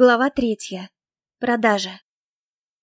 Глава третья. Продажа.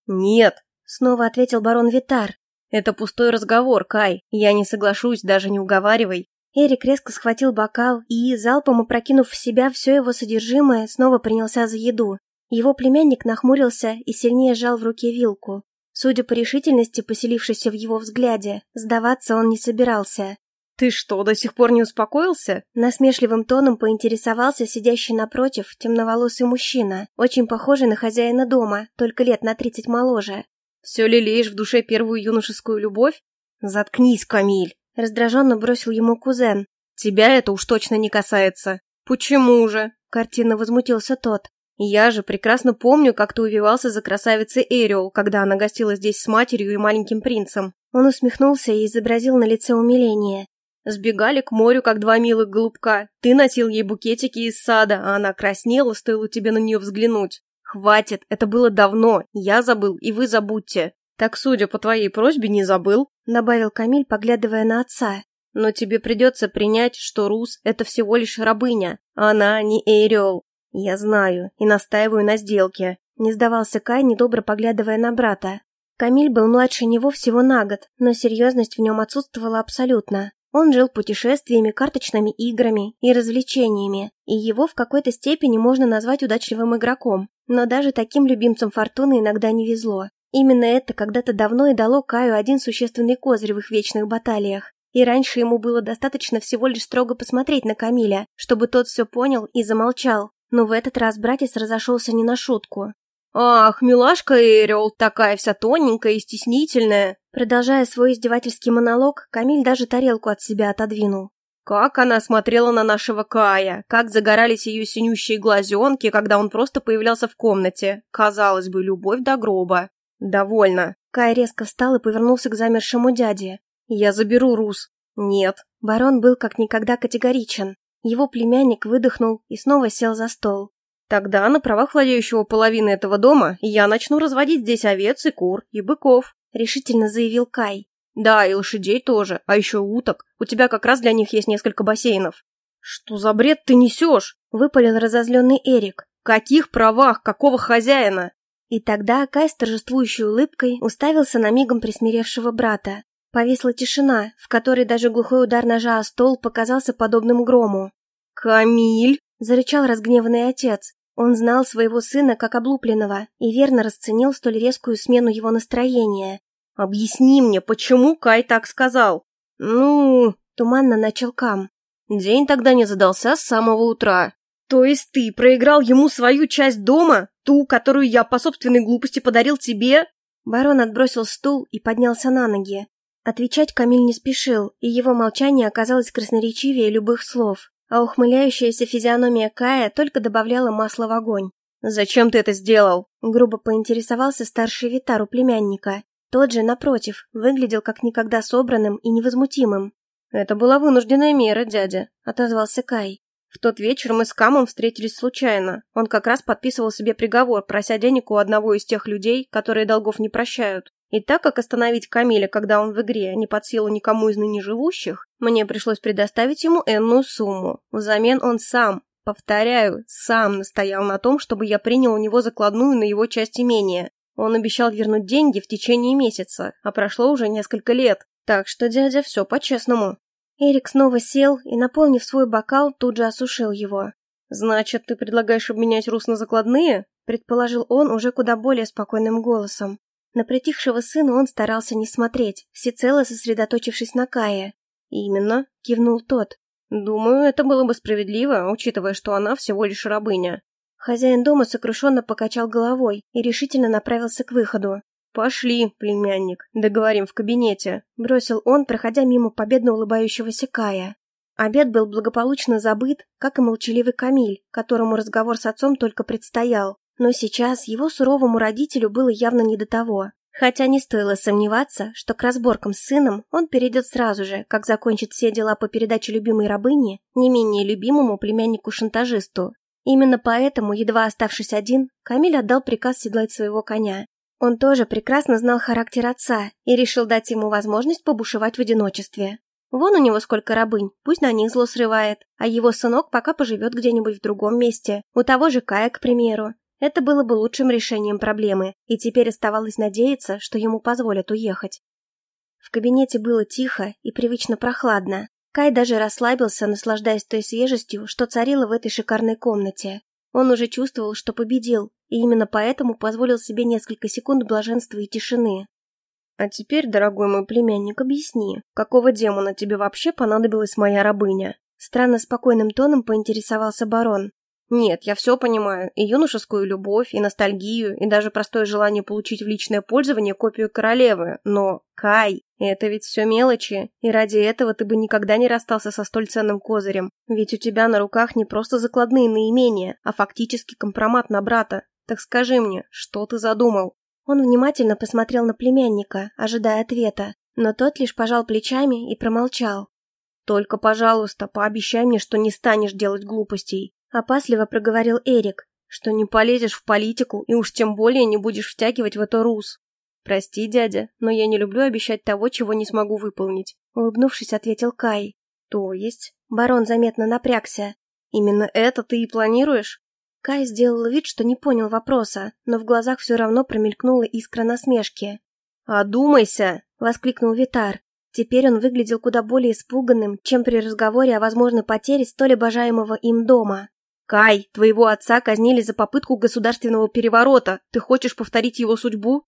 «Нет», — снова ответил барон Витар. «Это пустой разговор, Кай. Я не соглашусь, даже не уговаривай». Эрик резко схватил бокал и, залпом опрокинув в себя все его содержимое, снова принялся за еду. Его племянник нахмурился и сильнее сжал в руке вилку. Судя по решительности, поселившейся в его взгляде, сдаваться он не собирался. «Ты что, до сих пор не успокоился?» Насмешливым тоном поинтересовался сидящий напротив темноволосый мужчина, очень похожий на хозяина дома, только лет на тридцать моложе. «Все лелеешь в душе первую юношескую любовь?» «Заткнись, Камиль!» — раздраженно бросил ему кузен. «Тебя это уж точно не касается». «Почему же?» — картинно возмутился тот. «Я же прекрасно помню, как ты увивался за красавицей Эриол, когда она гостила здесь с матерью и маленьким принцем». Он усмехнулся и изобразил на лице умиление. Сбегали к морю, как два милых голубка. Ты носил ей букетики из сада, а она краснела, стоило тебе на нее взглянуть. Хватит, это было давно. Я забыл, и вы забудьте. Так, судя по твоей просьбе, не забыл, добавил Камиль, поглядывая на отца. Но тебе придется принять, что Рус — это всего лишь рабыня. Она не Эриол. Я знаю, и настаиваю на сделке. Не сдавался Кай, недобро поглядывая на брата. Камиль был младше него всего на год, но серьезность в нем отсутствовала абсолютно. Он жил путешествиями, карточными играми и развлечениями, и его в какой-то степени можно назвать удачливым игроком. Но даже таким любимцам фортуны иногда не везло. Именно это когда-то давно и дало Каю один существенный козырь в их вечных баталиях. И раньше ему было достаточно всего лишь строго посмотреть на Камиля, чтобы тот все понял и замолчал. Но в этот раз братец разошелся не на шутку. «Ах, милашка Эриол, такая вся тоненькая и стеснительная!» Продолжая свой издевательский монолог, Камиль даже тарелку от себя отодвинул. Как она смотрела на нашего Кая, как загорались ее синющие глазенки, когда он просто появлялся в комнате. Казалось бы, любовь до гроба. Довольно. Кай резко встал и повернулся к замершему дяде. Я заберу Рус. Нет. Барон был как никогда категоричен. Его племянник выдохнул и снова сел за стол. Тогда на правах владеющего половины этого дома я начну разводить здесь овец и кур, и быков решительно заявил Кай. Да, и лошадей тоже, а еще уток. У тебя как раз для них есть несколько бассейнов. Что за бред ты несешь? Выпалил разозленный Эрик. Каких правах? Какого хозяина? И тогда Кай с торжествующей улыбкой уставился на мигом присмиревшего брата. Повисла тишина, в которой даже глухой удар ножа о стол показался подобным грому. «Камиль!» – зарычал разгневанный отец. Он знал своего сына как облупленного и верно расценил столь резкую смену его настроения. «Объясни мне, почему Кай так сказал?» «Ну...» — туманно начал Кам. «День тогда не задался с самого утра. То есть ты проиграл ему свою часть дома? Ту, которую я по собственной глупости подарил тебе?» Барон отбросил стул и поднялся на ноги. Отвечать Камиль не спешил, и его молчание оказалось красноречивее любых слов, а ухмыляющаяся физиономия Кая только добавляла масла в огонь. «Зачем ты это сделал?» — грубо поинтересовался старший Витар у племянника. Тот же, напротив, выглядел как никогда собранным и невозмутимым. «Это была вынужденная мера, дядя», — отозвался Кай. «В тот вечер мы с Камом встретились случайно. Он как раз подписывал себе приговор, прося денег у одного из тех людей, которые долгов не прощают. И так как остановить Камиля, когда он в игре, не под силу никому из ныне живущих, мне пришлось предоставить ему энную сумму. Взамен он сам, повторяю, сам настоял на том, чтобы я принял у него закладную на его часть имения. Он обещал вернуть деньги в течение месяца, а прошло уже несколько лет. Так что, дядя, все по-честному. Эрик снова сел и, наполнив свой бокал, тут же осушил его. «Значит, ты предлагаешь обменять рус на закладные?» предположил он уже куда более спокойным голосом. На притихшего сына он старался не смотреть, всецело сосредоточившись на Кае. «Именно», — кивнул тот. «Думаю, это было бы справедливо, учитывая, что она всего лишь рабыня. Хозяин дома сокрушенно покачал головой и решительно направился к выходу. «Пошли, племянник, договорим в кабинете», — бросил он, проходя мимо победно улыбающегося Кая. Обед был благополучно забыт, как и молчаливый Камиль, которому разговор с отцом только предстоял. Но сейчас его суровому родителю было явно не до того. Хотя не стоило сомневаться, что к разборкам с сыном он перейдет сразу же, как закончит все дела по передаче любимой рабыни не менее любимому племяннику-шантажисту. Именно поэтому, едва оставшись один, Камиль отдал приказ седлать своего коня. Он тоже прекрасно знал характер отца и решил дать ему возможность побушевать в одиночестве. Вон у него сколько рабынь, пусть на них зло срывает, а его сынок пока поживет где-нибудь в другом месте, у того же Кая, к примеру. Это было бы лучшим решением проблемы, и теперь оставалось надеяться, что ему позволят уехать. В кабинете было тихо и привычно прохладно. Кай даже расслабился, наслаждаясь той свежестью, что царила в этой шикарной комнате. Он уже чувствовал, что победил, и именно поэтому позволил себе несколько секунд блаженства и тишины. «А теперь, дорогой мой племянник, объясни, какого демона тебе вообще понадобилась моя рабыня?» Странно спокойным тоном поинтересовался барон. Нет, я все понимаю, и юношескую любовь, и ностальгию, и даже простое желание получить в личное пользование копию королевы, но, Кай, это ведь все мелочи, и ради этого ты бы никогда не расстался со столь ценным козырем, ведь у тебя на руках не просто закладные наимения, а фактически компромат на брата. Так скажи мне, что ты задумал? Он внимательно посмотрел на племянника, ожидая ответа, но тот лишь пожал плечами и промолчал. «Только, пожалуйста, пообещай мне, что не станешь делать глупостей», — опасливо проговорил Эрик, «что не полезешь в политику и уж тем более не будешь втягивать в это рус». «Прости, дядя, но я не люблю обещать того, чего не смогу выполнить», — улыбнувшись, ответил Кай. «То есть?» Барон заметно напрягся. «Именно это ты и планируешь?» Кай сделал вид, что не понял вопроса, но в глазах все равно промелькнула искра насмешки. «Одумайся!» — воскликнул Витар. Теперь он выглядел куда более испуганным, чем при разговоре о возможной потере столь обожаемого им дома. «Кай, твоего отца казнили за попытку государственного переворота. Ты хочешь повторить его судьбу?»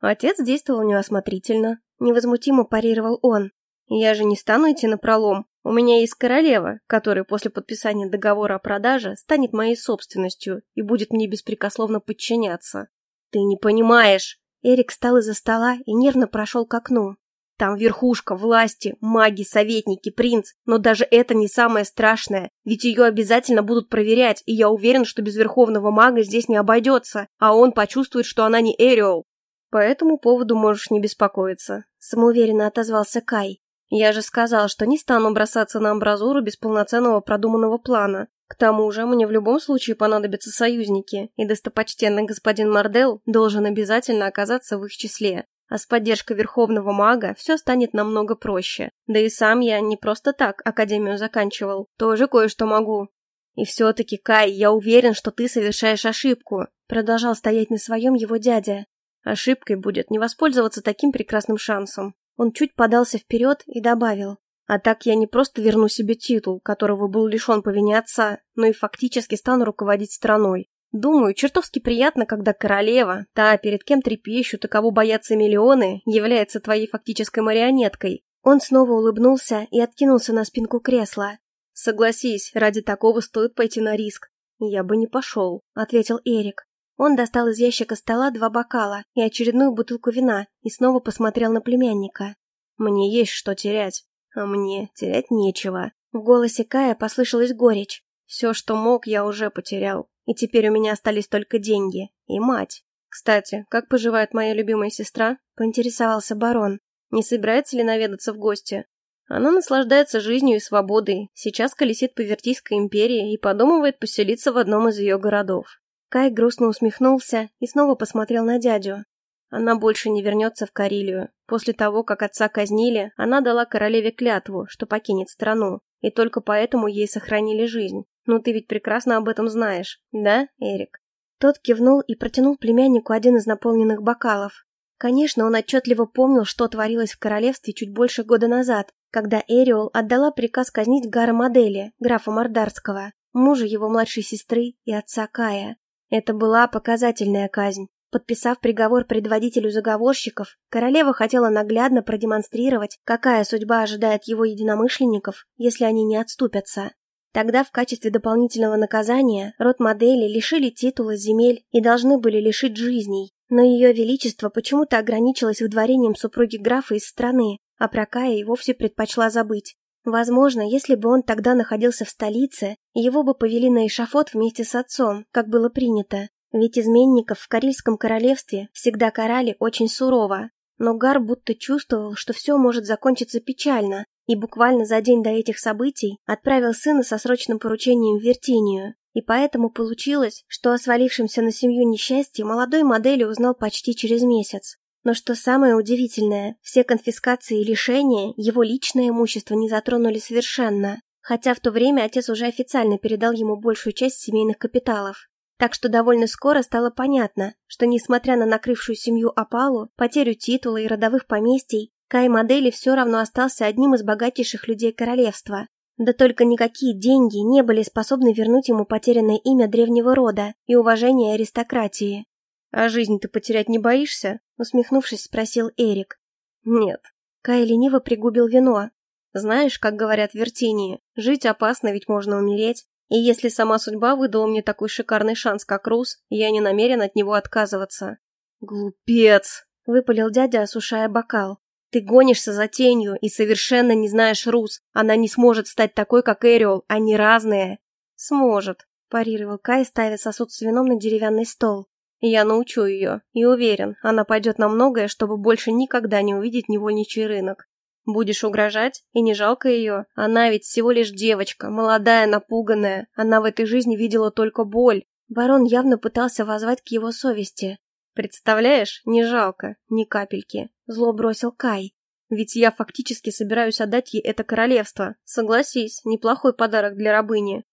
Отец действовал неосмотрительно. Невозмутимо парировал он. «Я же не стану идти на пролом. У меня есть королева, которая после подписания договора о продаже станет моей собственностью и будет мне беспрекословно подчиняться». «Ты не понимаешь!» Эрик встал из-за стола и нервно прошел к окну. Там верхушка, власти, маги, советники, принц. Но даже это не самое страшное, ведь ее обязательно будут проверять, и я уверен, что без верховного мага здесь не обойдется, а он почувствует, что она не Эриол. По этому поводу можешь не беспокоиться, самоуверенно отозвался Кай. Я же сказал, что не стану бросаться на амбразуру без полноценного продуманного плана. К тому же мне в любом случае понадобятся союзники, и достопочтенный господин Мардел должен обязательно оказаться в их числе. А с поддержкой Верховного Мага все станет намного проще. Да и сам я не просто так Академию заканчивал. Тоже кое-что могу. И все-таки, Кай, я уверен, что ты совершаешь ошибку. Продолжал стоять на своем его дядя. Ошибкой будет не воспользоваться таким прекрасным шансом. Он чуть подался вперед и добавил. А так я не просто верну себе титул, которого был лишен по вине отца, но и фактически стану руководить страной. Думаю, чертовски приятно, когда королева, та, перед кем трепещут и кого боятся миллионы, является твоей фактической марионеткой. Он снова улыбнулся и откинулся на спинку кресла. Согласись, ради такого стоит пойти на риск. Я бы не пошел, ответил Эрик. Он достал из ящика стола два бокала и очередную бутылку вина и снова посмотрел на племянника. Мне есть что терять, а мне терять нечего. В голосе Кая послышалась горечь. Все, что мог, я уже потерял. И теперь у меня остались только деньги. И мать. Кстати, как поживает моя любимая сестра? Поинтересовался барон. Не собирается ли наведаться в гости? Она наслаждается жизнью и свободой. Сейчас колесит по Вертийской империи и подумывает поселиться в одном из ее городов. Кай грустно усмехнулся и снова посмотрел на дядю. Она больше не вернется в Карелию. После того, как отца казнили, она дала королеве клятву, что покинет страну, и только поэтому ей сохранили жизнь. Ну ты ведь прекрасно об этом знаешь, да, Эрик? Тот кивнул и протянул племяннику один из наполненных бокалов. Конечно, он отчетливо помнил, что творилось в королевстве чуть больше года назад, когда Эриол отдала приказ казнить Гара Модели, графа Мордарского, мужа его младшей сестры и отца Кая. Это была показательная казнь. Подписав приговор предводителю заговорщиков, королева хотела наглядно продемонстрировать, какая судьба ожидает его единомышленников, если они не отступятся. Тогда в качестве дополнительного наказания род модели лишили титула земель и должны были лишить жизней, но ее величество почему-то ограничилось выдворением супруги графа из страны, а про Кая и вовсе предпочла забыть. Возможно, если бы он тогда находился в столице, его бы повели на эшафот вместе с отцом, как было принято. Ведь изменников в Карельском королевстве всегда карали очень сурово. Но Гар будто чувствовал, что все может закончиться печально, и буквально за день до этих событий отправил сына со срочным поручением в Вертинию. И поэтому получилось, что о свалившемся на семью несчастье молодой модели узнал почти через месяц. Но что самое удивительное, все конфискации и лишения его личное имущество не затронули совершенно, хотя в то время отец уже официально передал ему большую часть семейных капиталов. Так что довольно скоро стало понятно, что несмотря на накрывшую семью опалу, потерю титула и родовых поместий, Кай Модели все равно остался одним из богатейших людей королевства. Да только никакие деньги не были способны вернуть ему потерянное имя древнего рода и уважение аристократии. «А жизнь ты потерять не боишься?» усмехнувшись, спросил Эрик. «Нет». Кай лениво пригубил вино. «Знаешь, как говорят в Вертинии, жить опасно, ведь можно умереть. И если сама судьба выдала мне такой шикарный шанс, как Рус, я не намерен от него отказываться». «Глупец!» — выпалил дядя, осушая бокал. «Ты гонишься за тенью и совершенно не знаешь Рус. Она не сможет стать такой, как Эриол, они разные». «Сможет», — парировал Кай, ставя сосуд с вином на деревянный стол. Я научу ее, и уверен, она пойдет на многое, чтобы больше никогда не увидеть невольничий рынок. Будешь угрожать, и не жалко ее. Она ведь всего лишь девочка, молодая, напуганная. Она в этой жизни видела только боль. Барон явно пытался воззвать к его совести. Представляешь, не жалко, ни капельки. Зло бросил Кай. Ведь я фактически собираюсь отдать ей это королевство. Согласись, неплохой подарок для рабыни.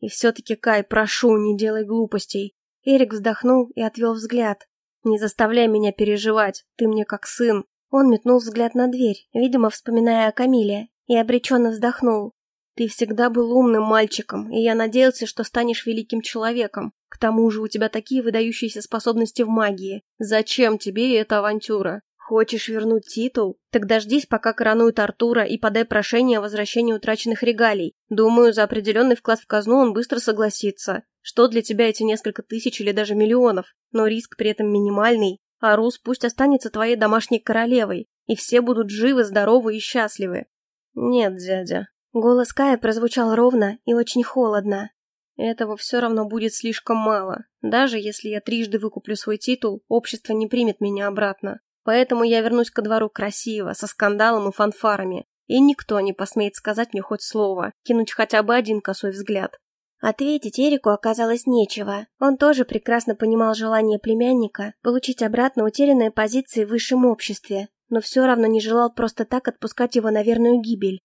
И все-таки, Кай, прошу, не делай глупостей. Эрик вздохнул и отвел взгляд. «Не заставляй меня переживать, ты мне как сын». Он метнул взгляд на дверь, видимо, вспоминая о Камиле, и обреченно вздохнул. «Ты всегда был умным мальчиком, и я надеялся, что станешь великим человеком. К тому же у тебя такие выдающиеся способности в магии. Зачем тебе эта авантюра? Хочешь вернуть титул? Так дождись, пока коронуют Артура и подай прошение о возвращении утраченных регалий. Думаю, за определенный вклад в казну он быстро согласится. Что для тебя эти несколько тысяч или даже миллионов? Но риск при этом минимальный. А Рус пусть останется твоей домашней королевой, и все будут живы, здоровы и счастливы. Нет, дядя. Голос Кая прозвучал ровно и очень холодно. Этого все равно будет слишком мало. Даже если я трижды выкуплю свой титул, общество не примет меня обратно. Поэтому я вернусь ко двору красиво, со скандалом и фанфарами, и никто не посмеет сказать мне хоть слово, кинуть хотя бы один косой взгляд. Ответить Эрику оказалось нечего. Он тоже прекрасно понимал желание племянника получить обратно утерянные позиции в высшем обществе, но все равно не желал просто так отпускать его на верную гибель.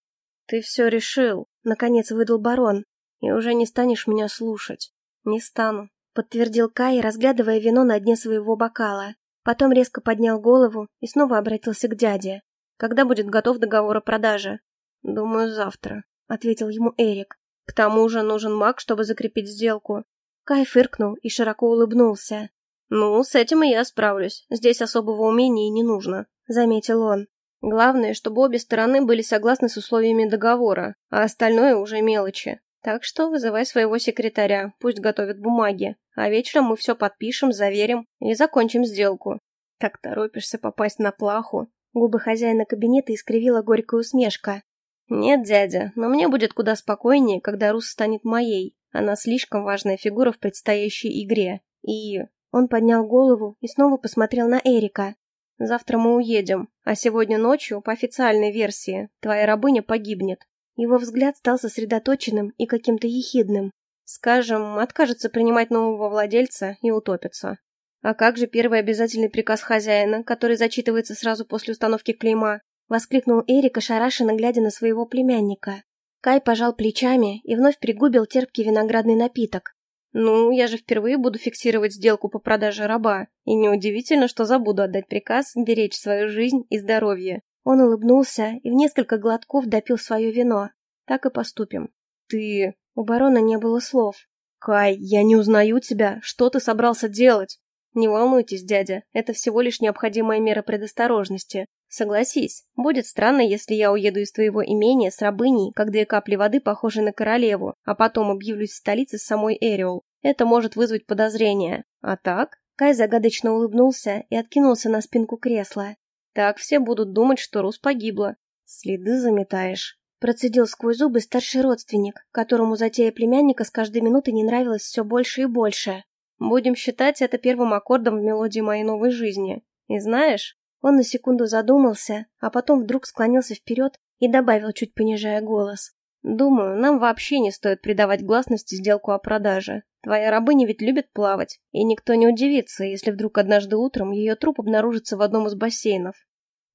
«Ты все решил», — наконец выдал барон, — «и уже не станешь меня слушать». «Не стану», — подтвердил Кай, разглядывая вино на дне своего бокала. Потом резко поднял голову и снова обратился к дяде. «Когда будет готов договор о продаже?» «Думаю, завтра», — ответил ему Эрик. «К тому же нужен маг, чтобы закрепить сделку». Кай фыркнул и широко улыбнулся. «Ну, с этим и я справлюсь. Здесь особого умения не нужно», — заметил он. «Главное, чтобы обе стороны были согласны с условиями договора, а остальное уже мелочи. Так что вызывай своего секретаря, пусть готовит бумаги, а вечером мы все подпишем, заверим и закончим сделку. Так торопишься попасть на плаху. Губы хозяина кабинета искривила горькая усмешка. Нет, дядя, но мне будет куда спокойнее, когда Рус станет моей. Она слишком важная фигура в предстоящей игре. И... Он поднял голову и снова посмотрел на Эрика. Завтра мы уедем, а сегодня ночью, по официальной версии, твоя рабыня погибнет. Его взгляд стал сосредоточенным и каким-то ехидным. Скажем, откажется принимать нового владельца и утопится. А как же первый обязательный приказ хозяина, который зачитывается сразу после установки клейма? Воскликнул Эрик, ошарашенно глядя на своего племянника. Кай пожал плечами и вновь пригубил терпкий виноградный напиток. «Ну, я же впервые буду фиксировать сделку по продаже раба, и неудивительно, что забуду отдать приказ беречь свою жизнь и здоровье. Он улыбнулся и в несколько глотков допил свое вино. Так и поступим. Ты... У барона не было слов. Кай, я не узнаю тебя. Что ты собрался делать? Не волнуйтесь, дядя. Это всего лишь необходимая мера предосторожности. Согласись, будет странно, если я уеду из твоего имения с рабыней, как две капли воды, похожие на королеву, а потом объявлюсь в столице с самой Эриол. Это может вызвать подозрения. А так? Кай загадочно улыбнулся и откинулся на спинку кресла. Так все будут думать, что Рус погибла. Следы заметаешь. Процедил сквозь зубы старший родственник, которому затея племянника с каждой минутой не нравилась все больше и больше. Будем считать это первым аккордом в мелодии моей новой жизни. И знаешь, он на секунду задумался, а потом вдруг склонился вперед и добавил, чуть понижая голос. «Думаю, нам вообще не стоит придавать гласности сделку о продаже. Твоя рабыня ведь любит плавать, и никто не удивится, если вдруг однажды утром ее труп обнаружится в одном из бассейнов.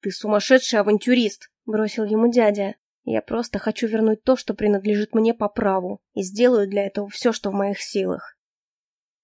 «Ты сумасшедший авантюрист!» — бросил ему дядя. «Я просто хочу вернуть то, что принадлежит мне по праву, и сделаю для этого все, что в моих силах».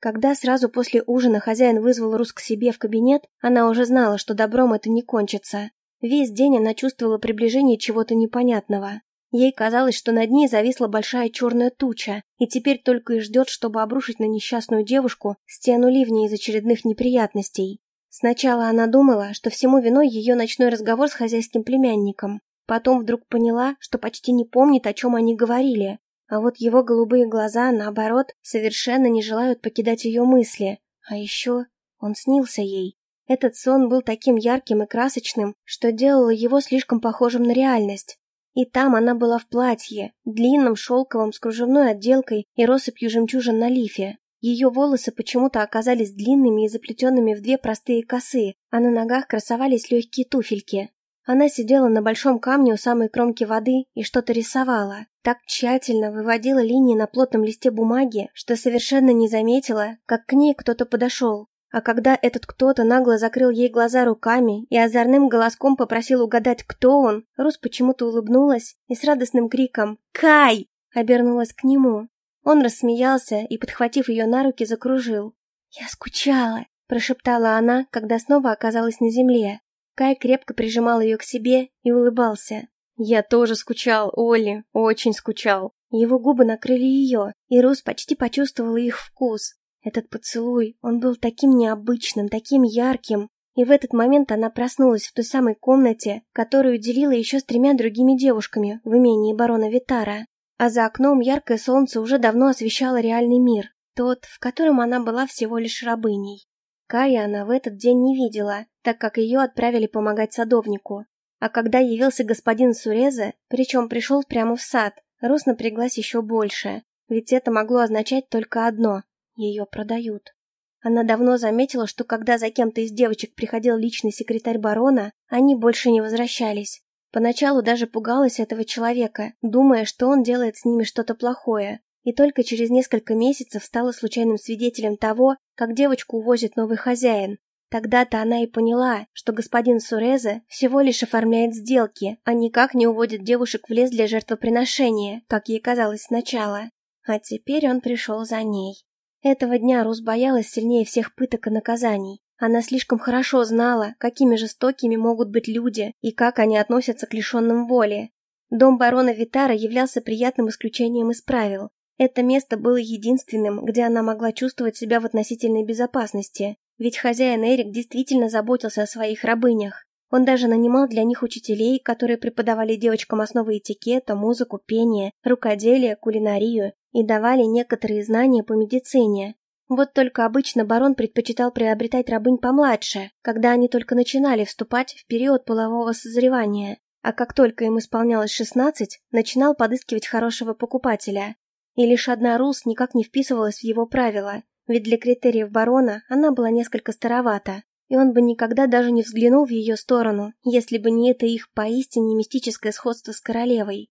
Когда сразу после ужина хозяин вызвал Рус к себе в кабинет, она уже знала, что добром это не кончится. Весь день она чувствовала приближение чего-то непонятного. Ей казалось, что над ней зависла большая черная туча, и теперь только и ждет, чтобы обрушить на несчастную девушку стену ливня из очередных неприятностей. Сначала она думала, что всему виной ее ночной разговор с хозяйским племянником. Потом вдруг поняла, что почти не помнит, о чем они говорили. А вот его голубые глаза, наоборот, совершенно не желают покидать ее мысли. А еще он снился ей. Этот сон был таким ярким и красочным, что делало его слишком похожим на реальность. И там она была в платье, длинном, шелковом, с кружевной отделкой и россыпью жемчужин на лифе. Ее волосы почему-то оказались длинными и заплетенными в две простые косы, а на ногах красовались легкие туфельки. Она сидела на большом камне у самой кромки воды и что-то рисовала. Так тщательно выводила линии на плотном листе бумаги, что совершенно не заметила, как к ней кто-то подошел. А когда этот кто-то нагло закрыл ей глаза руками и озорным голоском попросил угадать, кто он, Рус почему-то улыбнулась и с радостным криком «Кай!» обернулась к нему. Он рассмеялся и, подхватив ее на руки, закружил. «Я скучала», – прошептала она, когда снова оказалась на земле. Кай крепко прижимал ее к себе и улыбался. «Я тоже скучал, Олли, очень скучал». Его губы накрыли ее, и Рус почти почувствовала их вкус. Этот поцелуй, он был таким необычным, таким ярким, и в этот момент она проснулась в той самой комнате, которую делила еще с тремя другими девушками в имении барона Витара. А за окном яркое солнце уже давно освещало реальный мир, тот, в котором она была всего лишь рабыней. Кая она в этот день не видела, так как ее отправили помогать садовнику. А когда явился господин Суреза, причем пришел прямо в сад, Рус напряглась еще больше, ведь это могло означать только одно ее продают. Она давно заметила, что когда за кем-то из девочек приходил личный секретарь барона, они больше не возвращались. Поначалу даже пугалась этого человека, думая, что он делает с ними что-то плохое. И только через несколько месяцев стала случайным свидетелем того, как девочку увозит новый хозяин. Тогда-то она и поняла, что господин Сурезе всего лишь оформляет сделки, а никак не уводит девушек в лес для жертвоприношения, как ей казалось сначала. А теперь он пришел за ней. Этого дня Рус боялась сильнее всех пыток и наказаний. Она слишком хорошо знала, какими жестокими могут быть люди и как они относятся к лишенным воли. Дом барона Витара являлся приятным исключением из правил. Это место было единственным, где она могла чувствовать себя в относительной безопасности, ведь хозяин Эрик действительно заботился о своих рабынях. Он даже нанимал для них учителей, которые преподавали девочкам основы этикета, музыку, пение, рукоделие, кулинарию и давали некоторые знания по медицине. Вот только обычно барон предпочитал приобретать рабынь помладше, когда они только начинали вступать в период полового созревания, а как только им исполнялось 16, начинал подыскивать хорошего покупателя. И лишь одна Рус никак не вписывалась в его правила, ведь для критериев барона она была несколько старовата, и он бы никогда даже не взглянул в ее сторону, если бы не это их поистине мистическое сходство с королевой.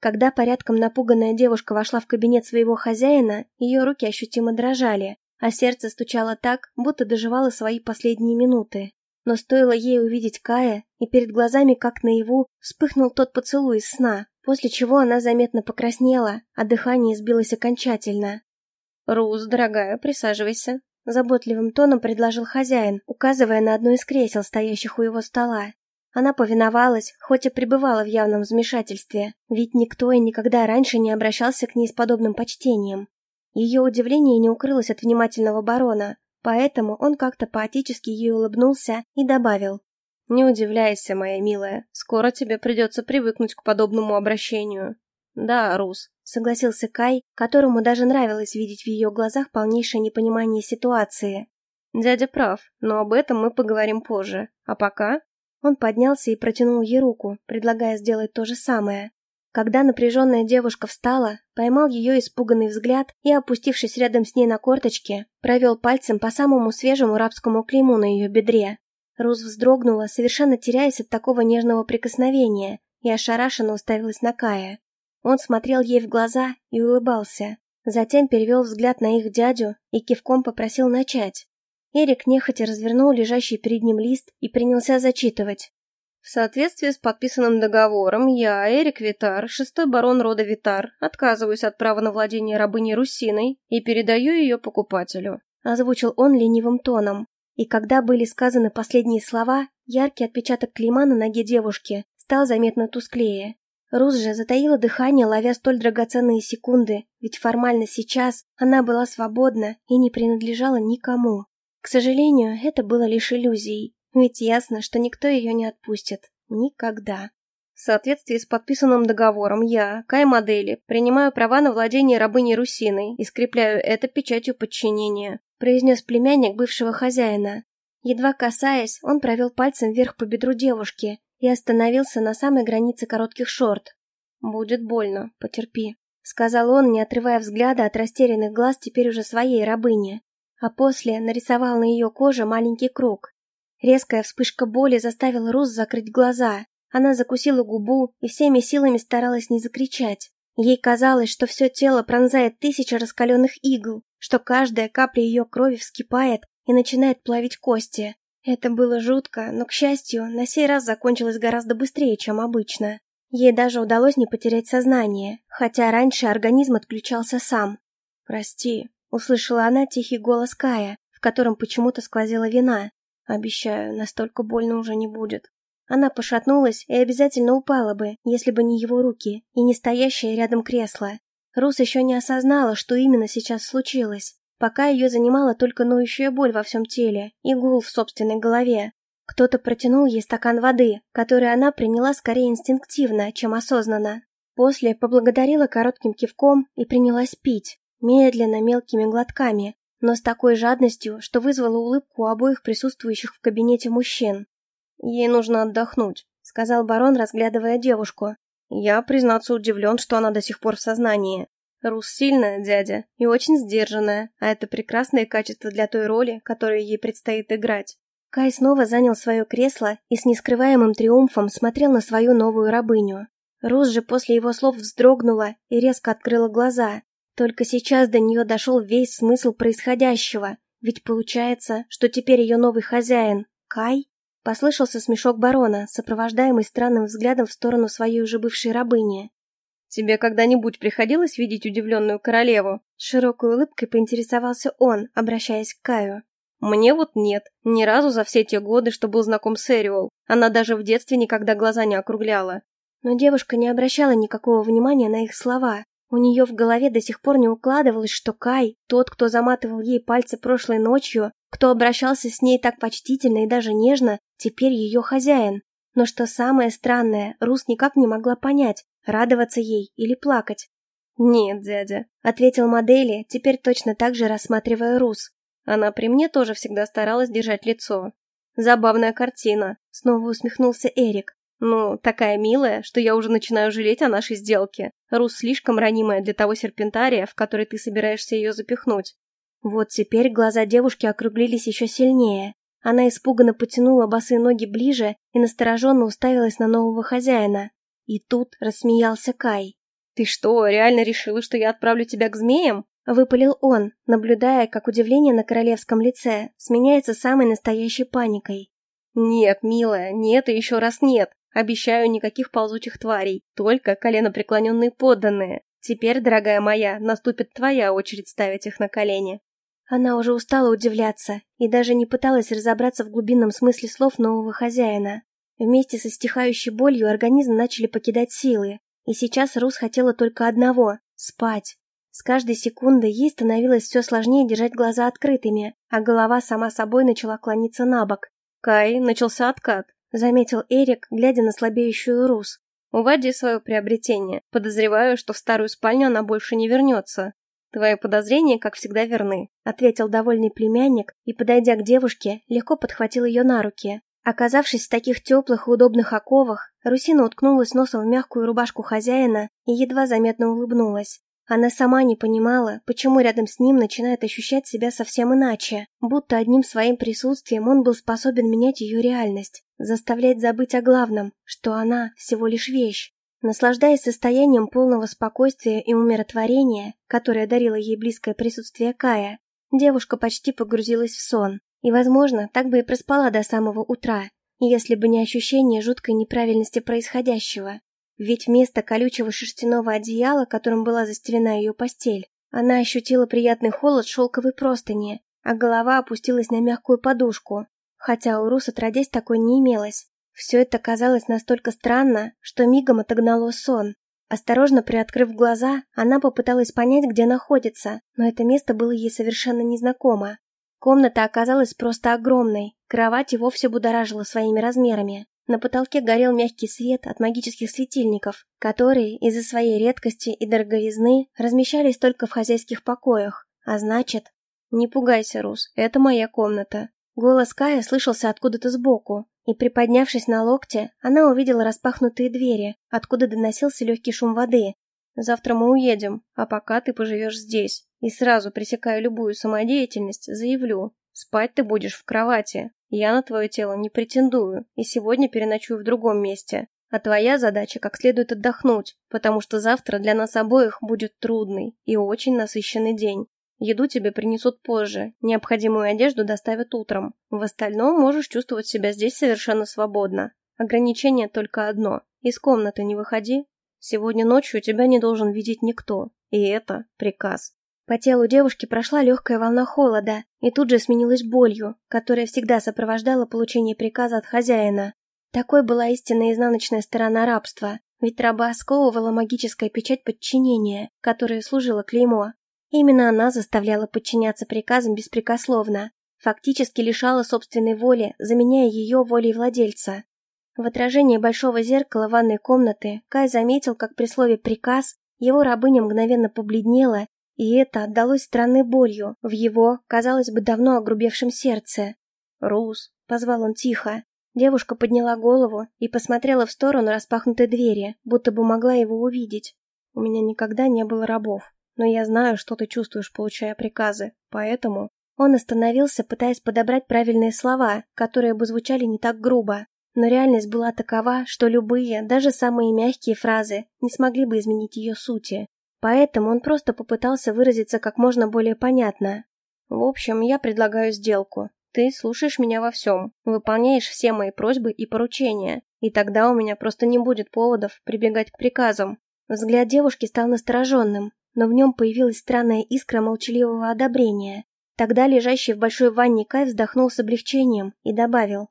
Когда порядком напуганная девушка вошла в кабинет своего хозяина, ее руки ощутимо дрожали, а сердце стучало так, будто доживало свои последние минуты. Но стоило ей увидеть Кая, и перед глазами, как наяву, вспыхнул тот поцелуй из сна, после чего она заметно покраснела, а дыхание сбилось окончательно. «Рус, дорогая, присаживайся», — заботливым тоном предложил хозяин, указывая на одно из кресел, стоящих у его стола. Она повиновалась, хоть и пребывала в явном замешательстве, ведь никто и никогда раньше не обращался к ней с подобным почтением. Ее удивление не укрылось от внимательного барона, поэтому он как-то поотечески ей улыбнулся и добавил. «Не удивляйся, моя милая, скоро тебе придется привыкнуть к подобному обращению». «Да, Рус», — согласился Кай, которому даже нравилось видеть в ее глазах полнейшее непонимание ситуации. «Дядя прав, но об этом мы поговорим позже. А пока он поднялся и протянул ей руку, предлагая сделать то же самое. Когда напряженная девушка встала, поймал ее испуганный взгляд и, опустившись рядом с ней на корточке, провел пальцем по самому свежему рабскому клейму на ее бедре. Руз вздрогнула, совершенно теряясь от такого нежного прикосновения, и ошарашенно уставилась на Кая. Он смотрел ей в глаза и улыбался. Затем перевел взгляд на их дядю и кивком попросил начать. Эрик нехотя развернул лежащий перед ним лист и принялся зачитывать. В соответствии с подписанным договором, я, Эрик Витар, шестой барон рода Витар, отказываюсь от права на владение рабыней Русиной и передаю ее покупателю. Озвучил он ленивым тоном. И когда были сказаны последние слова, яркий отпечаток клейма на ноге девушки стал заметно тусклее. Рус же затаила дыхание, ловя столь драгоценные секунды, ведь формально сейчас она была свободна и не принадлежала никому. К сожалению, это было лишь иллюзией, ведь ясно, что никто ее не отпустит. Никогда. В соответствии с подписанным договором я, Кай Модели, принимаю права на владение рабыней Русиной и скрепляю это печатью подчинения, произнес племянник бывшего хозяина. Едва касаясь, он провел пальцем вверх по бедру девушки и остановился на самой границе коротких шорт. «Будет больно, потерпи», — сказал он, не отрывая взгляда от растерянных глаз теперь уже своей рабыни, а после нарисовал на ее коже маленький круг. Резкая вспышка боли заставила Рус закрыть глаза. Она закусила губу и всеми силами старалась не закричать. Ей казалось, что все тело пронзает тысяча раскаленных игл, что каждая капля ее крови вскипает и начинает плавить кости. Это было жутко, но, к счастью, на сей раз закончилось гораздо быстрее, чем обычно. Ей даже удалось не потерять сознание, хотя раньше организм отключался сам. «Прости», — услышала она тихий голос Кая, в котором почему-то сквозила вина. Обещаю, настолько больно уже не будет. Она пошатнулась и обязательно упала бы, если бы не его руки и не стоящее рядом кресло. Рус еще не осознала, что именно сейчас случилось, пока ее занимала только ноющая боль во всем теле и гул в собственной голове. Кто-то протянул ей стакан воды, который она приняла скорее инстинктивно, чем осознанно. После поблагодарила коротким кивком и принялась пить, медленно, мелкими глотками, но с такой жадностью, что вызвало улыбку у обоих присутствующих в кабинете мужчин. «Ей нужно отдохнуть», — сказал барон, разглядывая девушку. «Я, признаться, удивлен, что она до сих пор в сознании. Рус сильная, дядя, и очень сдержанная, а это прекрасное качество для той роли, которую ей предстоит играть». Кай снова занял свое кресло и с нескрываемым триумфом смотрел на свою новую рабыню. Рус же после его слов вздрогнула и резко открыла глаза, только сейчас до нее дошел весь смысл происходящего, ведь получается, что теперь ее новый хозяин — Кай? Послышался смешок барона, сопровождаемый странным взглядом в сторону своей уже бывшей рабыни. «Тебе когда-нибудь приходилось видеть удивленную королеву?» Широкой улыбкой поинтересовался он, обращаясь к Каю. «Мне вот нет. Ни разу за все те годы, что был знаком с Эриол. Она даже в детстве никогда глаза не округляла». Но девушка не обращала никакого внимания на их слова, у нее в голове до сих пор не укладывалось, что Кай, тот, кто заматывал ей пальцы прошлой ночью, кто обращался с ней так почтительно и даже нежно, теперь ее хозяин. Но что самое странное, Рус никак не могла понять, радоваться ей или плакать. «Нет, дядя», — ответил Модели, теперь точно так же рассматривая Рус. Она при мне тоже всегда старалась держать лицо. Забавная картина, снова усмехнулся Эрик. Ну, такая милая, что я уже начинаю жалеть о нашей сделке. Рус слишком ранимая для того серпентария, в который ты собираешься ее запихнуть. Вот теперь глаза девушки округлились еще сильнее. Она испуганно потянула босые ноги ближе и настороженно уставилась на нового хозяина. И тут рассмеялся Кай. «Ты что, реально решила, что я отправлю тебя к змеям?» Выпалил он, наблюдая, как удивление на королевском лице сменяется самой настоящей паникой. «Нет, милая, нет и еще раз нет. Обещаю никаких ползучих тварей, только коленопреклоненные подданные. Теперь, дорогая моя, наступит твоя очередь ставить их на колени. Она уже устала удивляться и даже не пыталась разобраться в глубинном смысле слов нового хозяина. Вместе со стихающей болью организм начали покидать силы, и сейчас Рус хотела только одного — спать. С каждой секундой ей становилось все сложнее держать глаза открытыми, а голова сама собой начала клониться на бок. Кай, начался откат заметил Эрик, глядя на слабеющую Рус. «Уводи свое приобретение. Подозреваю, что в старую спальню она больше не вернется. Твои подозрения, как всегда, верны», — ответил довольный племянник и, подойдя к девушке, легко подхватил ее на руки. Оказавшись в таких теплых и удобных оковах, Русина уткнулась носом в мягкую рубашку хозяина и едва заметно улыбнулась. Она сама не понимала, почему рядом с ним начинает ощущать себя совсем иначе, будто одним своим присутствием он был способен менять ее реальность, заставлять забыть о главном, что она всего лишь вещь. Наслаждаясь состоянием полного спокойствия и умиротворения, которое дарило ей близкое присутствие Кая, девушка почти погрузилась в сон, и, возможно, так бы и проспала до самого утра. если бы не ощущение жуткой неправильности происходящего. Ведь вместо колючего шерстяного одеяла, которым была застелена ее постель, она ощутила приятный холод шелковой простыни, а голова опустилась на мягкую подушку, хотя у Рус отродясь такой не имелось. Все это казалось настолько странно, что мигом отогнало сон. Осторожно приоткрыв глаза, она попыталась понять, где находится, но это место было ей совершенно незнакомо. Комната оказалась просто огромной, кровать и вовсе будоражила своими размерами. На потолке горел мягкий свет от магических светильников, которые из-за своей редкости и дороговизны размещались только в хозяйских покоях, а значит... «Не пугайся, Рус, это моя комната». Голос Кая слышался откуда-то сбоку, и, приподнявшись на локте, она увидела распахнутые двери, откуда доносился легкий шум воды. «Завтра мы уедем, а пока ты поживешь здесь. И сразу, пресекая любую самодеятельность, заявлю, спать ты будешь в кровати. Я на твое тело не претендую, и сегодня переночую в другом месте. А твоя задача как следует отдохнуть, потому что завтра для нас обоих будет трудный и очень насыщенный день. Еду тебе принесут позже, необходимую одежду доставят утром. В остальном можешь чувствовать себя здесь совершенно свободно. Ограничение только одно. Из комнаты не выходи. Сегодня ночью тебя не должен видеть никто. И это приказ. По телу девушки прошла легкая волна холода и тут же сменилась болью, которая всегда сопровождала получение приказа от хозяина. Такой была истинная изнаночная сторона рабства, ведь раба сковывала магическая печать подчинения, которая служила клеймо, Именно она заставляла подчиняться приказам беспрекословно, фактически лишала собственной воли, заменяя ее волей владельца. В отражении большого зеркала ванной комнаты Кай заметил, как при слове «приказ» его рабыня мгновенно побледнела, и это отдалось странной болью в его, казалось бы, давно огрубевшем сердце. «Рус», — позвал он тихо. Девушка подняла голову и посмотрела в сторону распахнутой двери, будто бы могла его увидеть. «У меня никогда не было рабов», но я знаю, что ты чувствуешь, получая приказы, поэтому...» Он остановился, пытаясь подобрать правильные слова, которые бы звучали не так грубо. Но реальность была такова, что любые, даже самые мягкие фразы не смогли бы изменить ее сути. Поэтому он просто попытался выразиться как можно более понятно. «В общем, я предлагаю сделку. Ты слушаешь меня во всем, выполняешь все мои просьбы и поручения, и тогда у меня просто не будет поводов прибегать к приказам». Взгляд девушки стал настороженным, но в нем появилась странная искра молчаливого одобрения. Тогда лежащий в большой ванне Кай вздохнул с облегчением и добавил.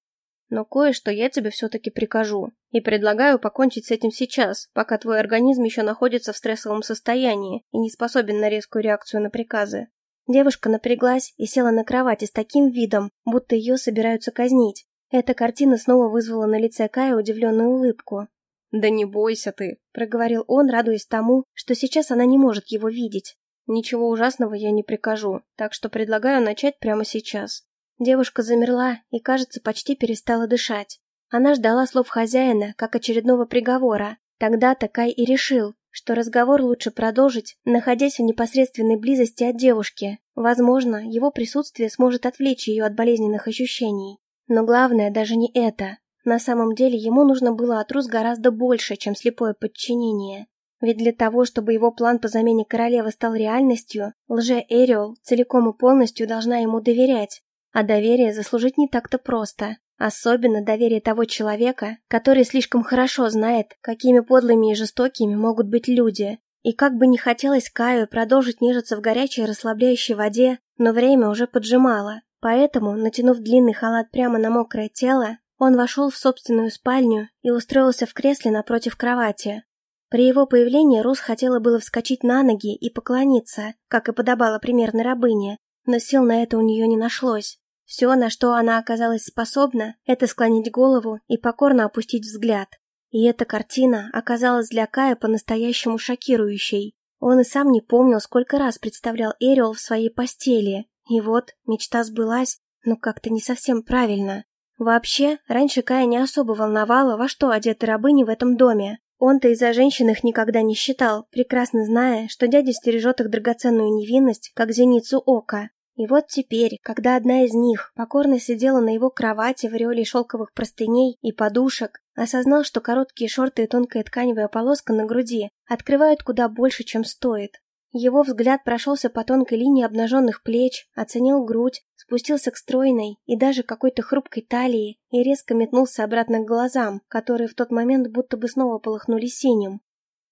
«Но кое-что я тебе все-таки прикажу, и предлагаю покончить с этим сейчас, пока твой организм еще находится в стрессовом состоянии и не способен на резкую реакцию на приказы». Девушка напряглась и села на кровати с таким видом, будто ее собираются казнить. Эта картина снова вызвала на лице Кая удивленную улыбку. «Да не бойся ты», — проговорил он, радуясь тому, что сейчас она не может его видеть. «Ничего ужасного я не прикажу, так что предлагаю начать прямо сейчас». Девушка замерла и, кажется, почти перестала дышать. Она ждала слов хозяина, как очередного приговора. Тогда-то Кай и решил, что разговор лучше продолжить, находясь в непосредственной близости от девушки. Возможно, его присутствие сможет отвлечь ее от болезненных ощущений. Но главное даже не это. На самом деле ему нужно было от Рус гораздо больше, чем слепое подчинение. Ведь для того, чтобы его план по замене королевы стал реальностью, лже-Эриол целиком и полностью должна ему доверять. А доверие заслужить не так-то просто. Особенно доверие того человека, который слишком хорошо знает, какими подлыми и жестокими могут быть люди. И как бы не хотелось Каю продолжить нежиться в горячей расслабляющей воде, но время уже поджимало. Поэтому, натянув длинный халат прямо на мокрое тело, он вошел в собственную спальню и устроился в кресле напротив кровати. При его появлении Рус хотела было вскочить на ноги и поклониться, как и подобало примерной рабыне, но сил на это у нее не нашлось. Все, на что она оказалась способна, это склонить голову и покорно опустить взгляд. И эта картина оказалась для Кая по-настоящему шокирующей. Он и сам не помнил, сколько раз представлял Эриол в своей постели. И вот, мечта сбылась, но как-то не совсем правильно. Вообще, раньше Кая не особо волновало, во что одеты рабыни в этом доме. Он-то из-за женщин их никогда не считал, прекрасно зная, что дядя стережет их драгоценную невинность, как зеницу ока. И вот теперь, когда одна из них покорно сидела на его кровати в ореоле шелковых простыней и подушек, осознал, что короткие шорты и тонкая тканевая полоска на груди открывают куда больше, чем стоит. Его взгляд прошелся по тонкой линии обнаженных плеч, оценил грудь, спустился к стройной и даже какой-то хрупкой талии и резко метнулся обратно к глазам, которые в тот момент будто бы снова полыхнули синим.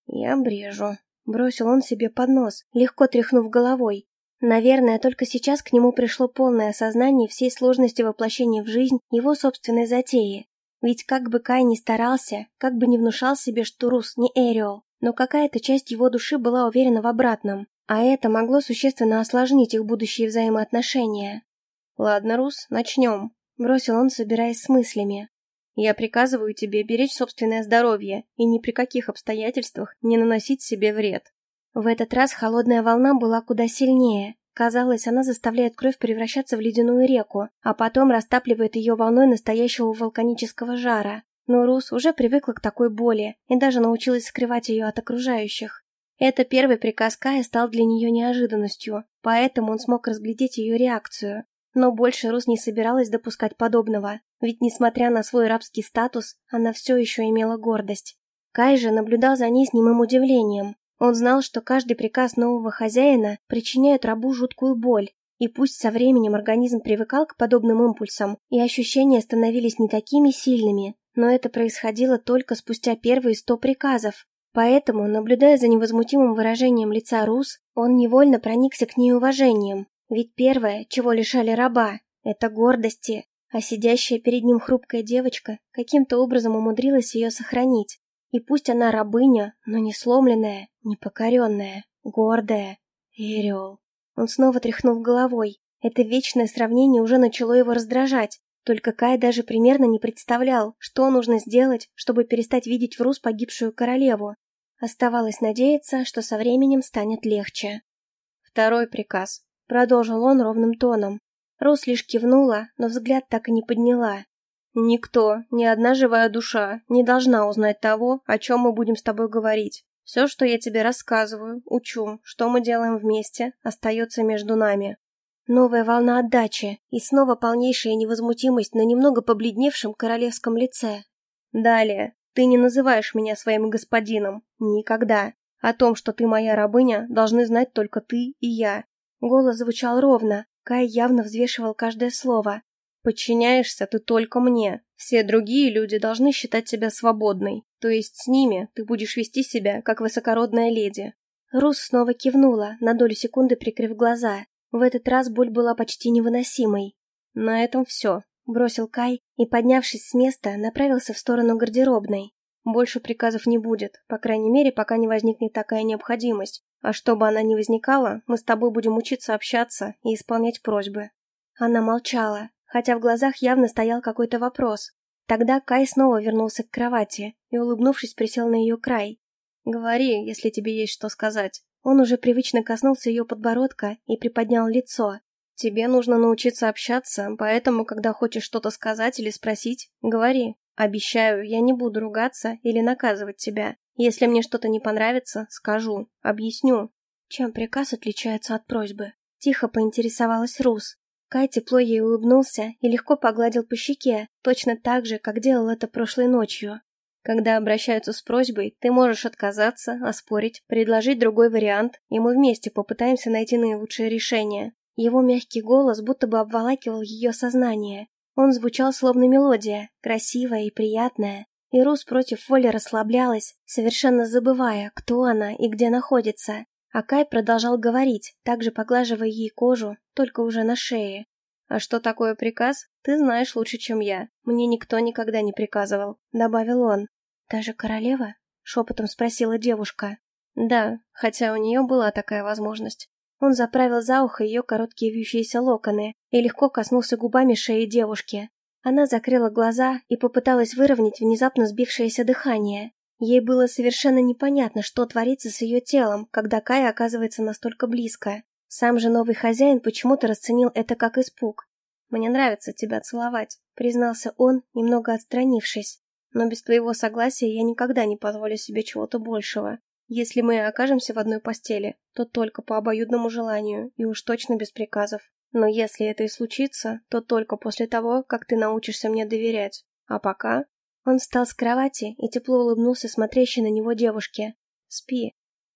«Я брежу», — бросил он себе под нос, легко тряхнув головой. Наверное, только сейчас к нему пришло полное осознание всей сложности воплощения в жизнь его собственной затеи. Ведь как бы Кай ни старался, как бы не внушал себе, что Рус не Эриол, но какая-то часть его души была уверена в обратном. А это могло существенно осложнить их будущие взаимоотношения. «Ладно, Рус, начнем», — бросил он, собираясь с мыслями. «Я приказываю тебе беречь собственное здоровье и ни при каких обстоятельствах не наносить себе вред». В этот раз холодная волна была куда сильнее. Казалось, она заставляет кровь превращаться в ледяную реку, а потом растапливает ее волной настоящего вулканического жара. Но Рус уже привыкла к такой боли и даже научилась скрывать ее от окружающих. Это первый приказ Кая стал для нее неожиданностью, поэтому он смог разглядеть ее реакцию. Но больше Рус не собиралась допускать подобного, ведь, несмотря на свой рабский статус, она все еще имела гордость. Кай же наблюдал за ней с немым удивлением. Он знал, что каждый приказ нового хозяина причиняет рабу жуткую боль, и пусть со временем организм привыкал к подобным импульсам, и ощущения становились не такими сильными, но это происходило только спустя первые сто приказов, Поэтому, наблюдая за невозмутимым выражением лица Рус, он невольно проникся к ней уважением. Ведь первое, чего лишали раба, это гордости, а сидящая перед ним хрупкая девочка каким-то образом умудрилась ее сохранить. И пусть она рабыня, но не сломленная, не покоренная, гордая. Эриол. Он снова тряхнул головой. Это вечное сравнение уже начало его раздражать. Только Кай даже примерно не представлял, что нужно сделать, чтобы перестать видеть в Рус погибшую королеву. Оставалось надеяться, что со временем станет легче. Второй приказ. Продолжил он ровным тоном. Рус лишь кивнула, но взгляд так и не подняла. «Никто, ни одна живая душа не должна узнать того, о чем мы будем с тобой говорить. Все, что я тебе рассказываю, учу, что мы делаем вместе, остается между нами». Новая волна отдачи и снова полнейшая невозмутимость на немного побледневшем королевском лице. Далее. Ты не называешь меня своим господином. Никогда. О том, что ты моя рабыня, должны знать только ты и я. Голос звучал ровно. Кай явно взвешивал каждое слово. Подчиняешься ты только мне. Все другие люди должны считать тебя свободной. То есть с ними ты будешь вести себя, как высокородная леди. Рус снова кивнула, на долю секунды прикрыв глаза. В этот раз боль была почти невыносимой. На этом все. Бросил Кай и, поднявшись с места, направился в сторону гардеробной. Больше приказов не будет, по крайней мере, пока не возникнет такая необходимость. А чтобы она не возникала, мы с тобой будем учиться общаться и исполнять просьбы. Она молчала, хотя в глазах явно стоял какой-то вопрос. Тогда Кай снова вернулся к кровати и, улыбнувшись, присел на ее край. «Говори, если тебе есть что сказать». Он уже привычно коснулся ее подбородка и приподнял лицо, Тебе нужно научиться общаться, поэтому, когда хочешь что-то сказать или спросить, говори. Обещаю, я не буду ругаться или наказывать тебя. Если мне что-то не понравится, скажу, объясню. Чем приказ отличается от просьбы? Тихо поинтересовалась Рус. Кай тепло ей улыбнулся и легко погладил по щеке, точно так же, как делал это прошлой ночью. Когда обращаются с просьбой, ты можешь отказаться, оспорить, предложить другой вариант, и мы вместе попытаемся найти наилучшее решение. Его мягкий голос будто бы обволакивал ее сознание. Он звучал словно мелодия, красивая и приятная, и Рус против воли расслаблялась, совершенно забывая, кто она и где находится. А Кай продолжал говорить, также поглаживая ей кожу, только уже на шее. «А что такое приказ, ты знаешь лучше, чем я. Мне никто никогда не приказывал», — добавил он. «Даже королева?» — шепотом спросила девушка. «Да, хотя у нее была такая возможность. Он заправил за ухо ее короткие вьющиеся локоны и легко коснулся губами шеи девушки. Она закрыла глаза и попыталась выровнять внезапно сбившееся дыхание. Ей было совершенно непонятно, что творится с ее телом, когда Кай оказывается настолько близко. Сам же новый хозяин почему-то расценил это как испуг. «Мне нравится тебя целовать», — признался он, немного отстранившись. «Но без твоего согласия я никогда не позволю себе чего-то большего. Если мы окажемся в одной постели, то только по обоюдному желанию и уж точно без приказов. Но если это и случится, то только после того, как ты научишься мне доверять. А пока...» Он встал с кровати и тепло улыбнулся смотрящей на него девушке. «Спи».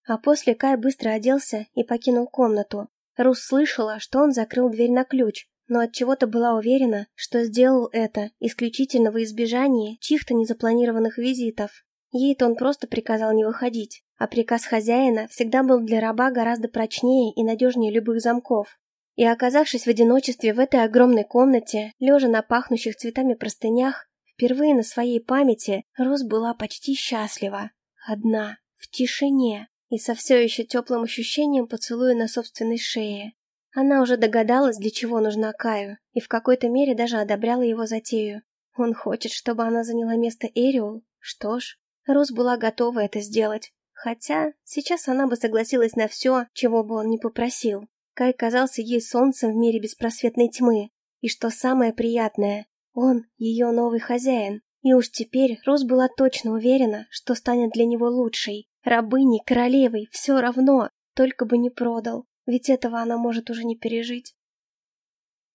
А после Кай быстро оделся и покинул комнату. Рус слышала, что он закрыл дверь на ключ, но от чего то была уверена, что сделал это исключительно во избежание чьих-то незапланированных визитов. Ей-то он просто приказал не выходить, а приказ хозяина всегда был для раба гораздо прочнее и надежнее любых замков. И оказавшись в одиночестве в этой огромной комнате, лежа на пахнущих цветами простынях, впервые на своей памяти Роз была почти счастлива. Одна, в тишине и со все еще теплым ощущением поцелуя на собственной шее. Она уже догадалась, для чего нужна Каю, и в какой-то мере даже одобряла его затею. Он хочет, чтобы она заняла место Эриол? Что ж, Роз была готова это сделать. Хотя сейчас она бы согласилась на все, чего бы он ни попросил. Кай казался ей солнцем в мире беспросветной тьмы. И что самое приятное, он ее новый хозяин. И уж теперь Роз была точно уверена, что станет для него лучшей. Рабыней, королевой, все равно, только бы не продал. Ведь этого она может уже не пережить.